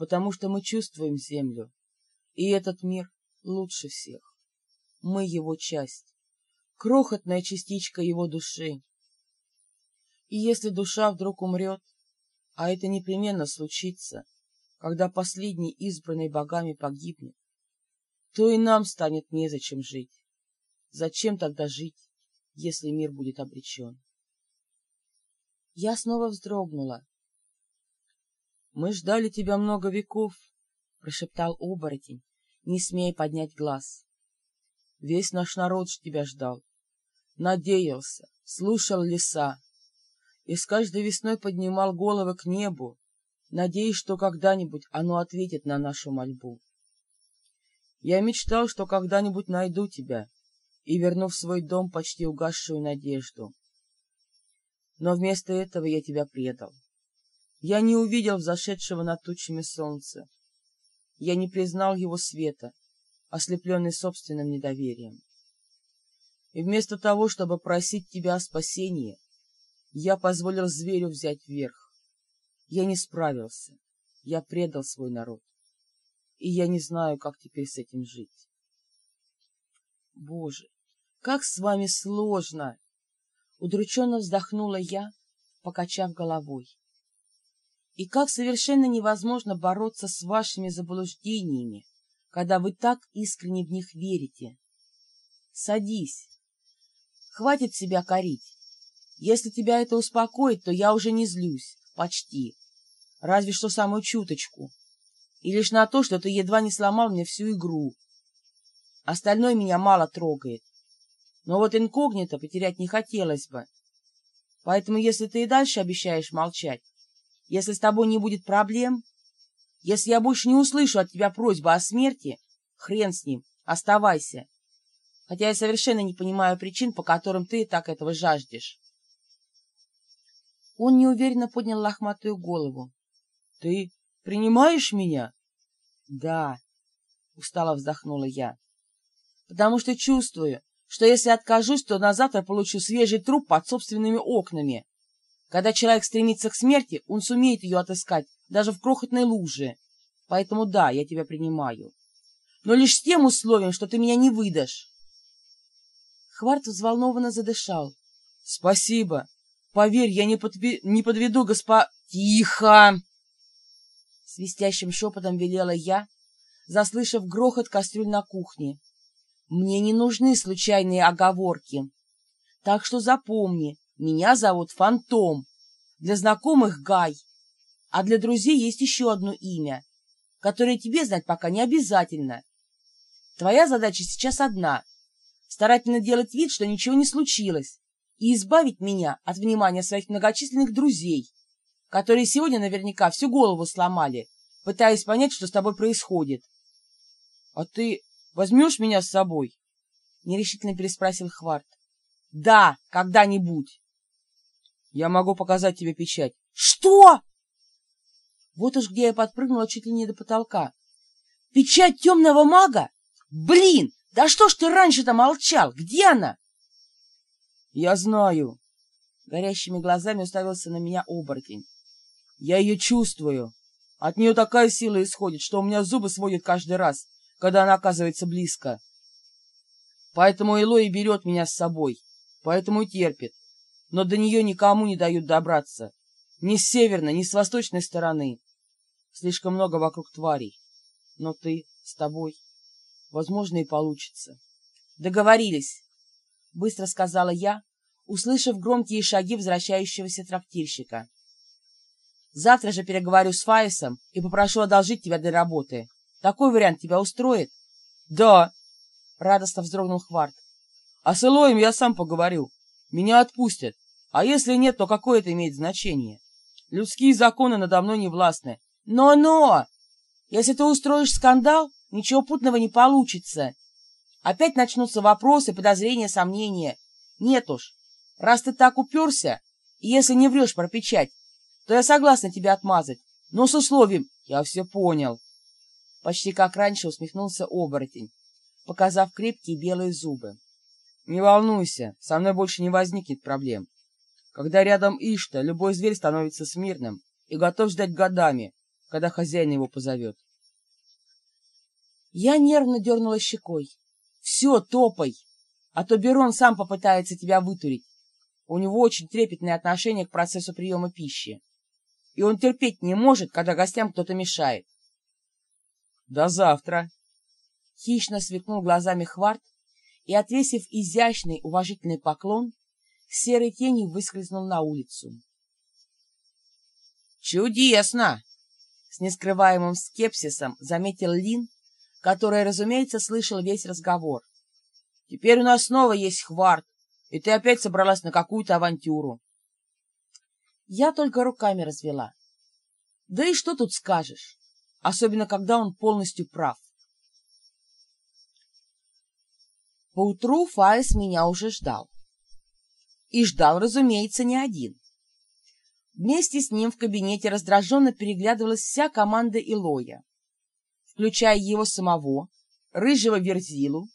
потому что мы чувствуем землю, и этот мир лучше всех. Мы его часть, крохотная частичка его души. И если душа вдруг умрет, а это непременно случится, когда последний избранный богами погибнет, то и нам станет незачем жить. Зачем тогда жить, если мир будет обречен? Я снова вздрогнула. — Мы ждали тебя много веков, — прошептал оборотень, не смея поднять глаз. — Весь наш народ тебя ждал, надеялся, слушал леса, и с каждой весной поднимал головы к небу, надеясь, что когда-нибудь оно ответит на нашу мольбу. Я мечтал, что когда-нибудь найду тебя и верну в свой дом почти угасшую надежду. Но вместо этого я тебя предал. Я не увидел взошедшего над тучами солнца. Я не признал его света, ослепленный собственным недоверием. И вместо того, чтобы просить тебя о спасении, я позволил зверю взять верх. Я не справился. Я предал свой народ. И я не знаю, как теперь с этим жить. Боже, как с вами сложно! Удрученно вздохнула я, покачав головой. И как совершенно невозможно бороться с вашими заблуждениями, когда вы так искренне в них верите. Садись. Хватит себя корить. Если тебя это успокоит, то я уже не злюсь. Почти. Разве что самую чуточку. И лишь на то, что ты едва не сломал мне всю игру. Остальное меня мало трогает. Но вот инкогнито потерять не хотелось бы. Поэтому, если ты и дальше обещаешь молчать, если с тобой не будет проблем, если я больше не услышу от тебя просьбы о смерти, хрен с ним, оставайся. Хотя я совершенно не понимаю причин, по которым ты так этого жаждешь. Он неуверенно поднял лохматую голову. — Ты принимаешь меня? — Да, — устало вздохнула я. — Потому что чувствую, что если откажусь, то на завтра получу свежий труп под собственными окнами. Когда человек стремится к смерти, он сумеет ее отыскать даже в крохотной луже. Поэтому да, я тебя принимаю. Но лишь с тем условием, что ты меня не выдашь. Хварт взволнованно задышал. — Спасибо. Поверь, я не, подве... не подведу госпо... — Тихо! Свистящим шепотом велела я, заслышав грохот кастрюль на кухне. Мне не нужны случайные оговорки. Так что запомни, меня зовут Фантом. Для знакомых Гай. А для друзей есть еще одно имя, которое тебе знать пока не обязательно. Твоя задача сейчас одна — старательно делать вид, что ничего не случилось, и избавить меня от внимания своих многочисленных друзей, которые сегодня наверняка всю голову сломали, пытаясь понять, что с тобой происходит. — А ты Возьмешь меня с собой? — нерешительно переспросил Хварт. — Да, когда-нибудь. — Я могу показать тебе печать. — Что? Вот уж где я подпрыгнула чуть ли не до потолка. — Печать темного мага? Блин, да что ж ты раньше-то молчал? Где она? — Я знаю. Горящими глазами уставился на меня оборотень. — Я ее чувствую. От нее такая сила исходит, что у меня зубы сводят каждый раз, когда она оказывается близко. Поэтому Элои берет меня с собой, поэтому и терпит. Но до нее никому не дают добраться. Ни с северной, ни с восточной стороны. Слишком много вокруг тварей. Но ты с тобой. Возможно, и получится. Договорились, — быстро сказала я, услышав громкие шаги возвращающегося трактирщика. Завтра же переговорю с Фаисом и попрошу одолжить тебя для работы. Такой вариант тебя устроит? — Да, — радостно вздрогнул Хварт. — А с Элоем я сам поговорю. Меня отпустят. А если нет, то какое это имеет значение? Людские законы надо мной не властны. Но-но! Если ты устроишь скандал, ничего путного не получится. Опять начнутся вопросы, подозрения, сомнения. Нет уж, раз ты так уперся, и если не врешь про печать, то я согласна тебя отмазать, но с условием «я все понял». Почти как раньше усмехнулся оборотень, показав крепкие белые зубы. «Не волнуйся, со мной больше не возникнет проблем. Когда рядом Ишта, любой зверь становится смирным и готов ждать годами, когда хозяин его позовет. Я нервно дернула щекой. «Все, топай, а то Берон сам попытается тебя вытурить. У него очень трепетное отношение к процессу приема пищи, и он терпеть не может, когда гостям кто-то мешает». «До завтра!» Хищно сверкнул глазами Хварт и, отвесив изящный уважительный поклон, серой тенью выскользнул на улицу. «Чудесно!» — с нескрываемым скепсисом заметил Лин, который, разумеется, слышал весь разговор. «Теперь у нас снова есть хварт, и ты опять собралась на какую-то авантюру». Я только руками развела. Да и что тут скажешь, особенно когда он полностью прав. Поутру Фаис меня уже ждал. И ждал, разумеется, не один. Вместе с ним в кабинете раздраженно переглядывалась вся команда Илоя, включая его самого, рыжего Верзилу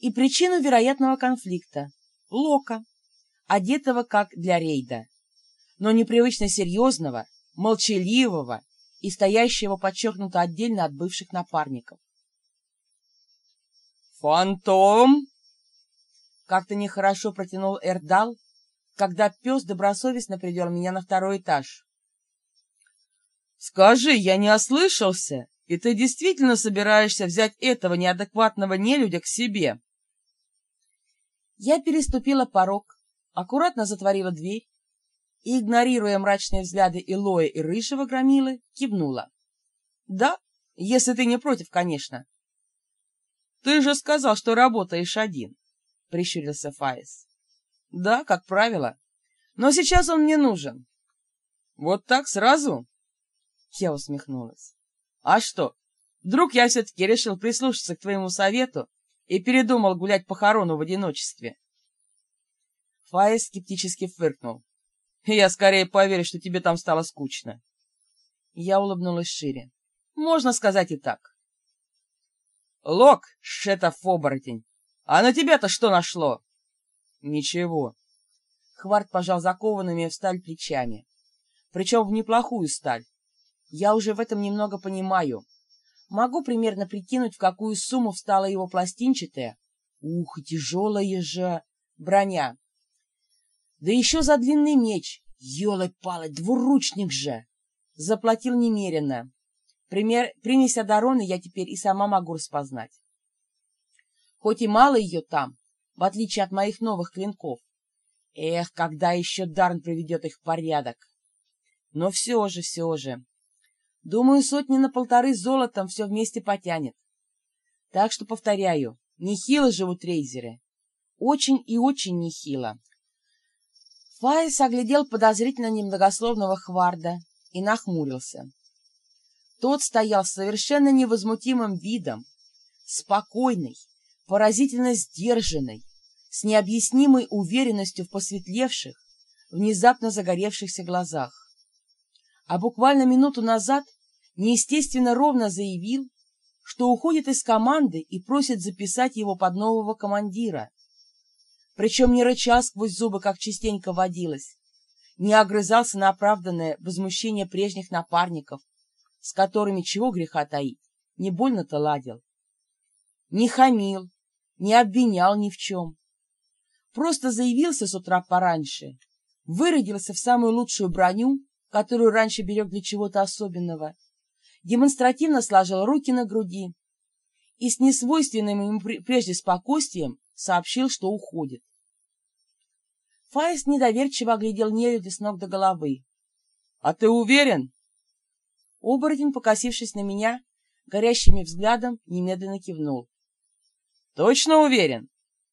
и причину вероятного конфликта — Лока, одетого как для рейда, но непривычно серьезного, молчаливого и стоящего подчеркнуто отдельно от бывших напарников. «Фантом!» Как-то нехорошо протянул Эрдал, когда пес добросовестно привел меня на второй этаж. «Скажи, я не ослышался, и ты действительно собираешься взять этого неадекватного нелюдя к себе?» Я переступила порог, аккуратно затворила дверь и, игнорируя мрачные взгляды Илоя и Рыжего Громилы, кивнула. «Да, если ты не против, конечно». «Ты же сказал, что работаешь один», — прищурился Фаис. Да, как правило. Но сейчас он мне нужен. Вот так сразу? Я усмехнулась. А что, вдруг я все-таки решил прислушаться к твоему совету и передумал гулять по хорону в одиночестве? Фаис скептически фыркнул. Я скорее поверю, что тебе там стало скучно. Я улыбнулась шире. Можно сказать и так. Лок, шетов оборотень, а на тебя-то что нашло? Ничего. Хварт пожал закованными в сталь плечами. Причем в неплохую сталь. Я уже в этом немного понимаю. Могу примерно прикинуть, в какую сумму встала его пластинчатая, ух, тяжелая же, броня. Да еще за длинный меч, елы-палы, двуручник же. Заплатил немерено. Пример, принеся Дороны, я теперь и сама могу распознать. Хоть и мало ее там, в отличие от моих новых клинков. Эх, когда еще Дарн приведет их в порядок! Но все же, все же. Думаю, сотни на полторы золотом все вместе потянет. Так что, повторяю, нехило живут рейзеры. Очень и очень нехило. Фаис оглядел подозрительно немногословного Хварда и нахмурился. Тот стоял с совершенно невозмутимым видом, спокойный, поразительно сдержанной, с необъяснимой уверенностью в посветлевших, внезапно загоревшихся глазах. А буквально минуту назад неестественно ровно заявил, что уходит из команды и просит записать его под нового командира. Причем не рычал сквозь зубы, как частенько водилось, не огрызался на оправданное возмущение прежних напарников, с которыми чего греха таить, не больно-то ладил. Не хамил, не обвинял ни в чем. Просто заявился с утра пораньше, выродился в самую лучшую броню, которую раньше берег для чего-то особенного, демонстративно сложил руки на груди и с несвойственным ему прежде спокойствием сообщил, что уходит. Фаис недоверчиво оглядел нелюдя с ног до головы. — А ты уверен? Оборотень, покосившись на меня, горящими взглядом, немедленно кивнул. Точно уверен?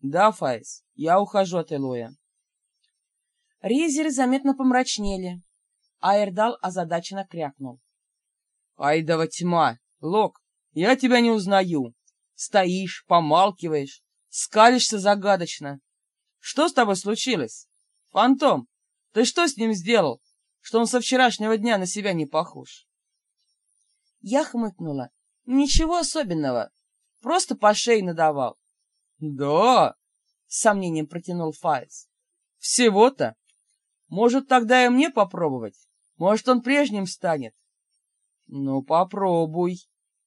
Да, Файс, я ухожу от Элоя. Рейзеры заметно помрачнели, а Эрдал озадаченно крякнул. Айдова тьма! Лок, я тебя не узнаю. Стоишь, помалкиваешь, скалишься загадочно. Что с тобой случилось? Фантом, ты что с ним сделал, что он со вчерашнего дня на себя не похож? Я хмыкнула. Ничего особенного. Просто по шее надавал. — Да, — с сомнением протянул Файс. — Всего-то? Может, тогда и мне попробовать? Может, он прежним станет? — Ну, попробуй.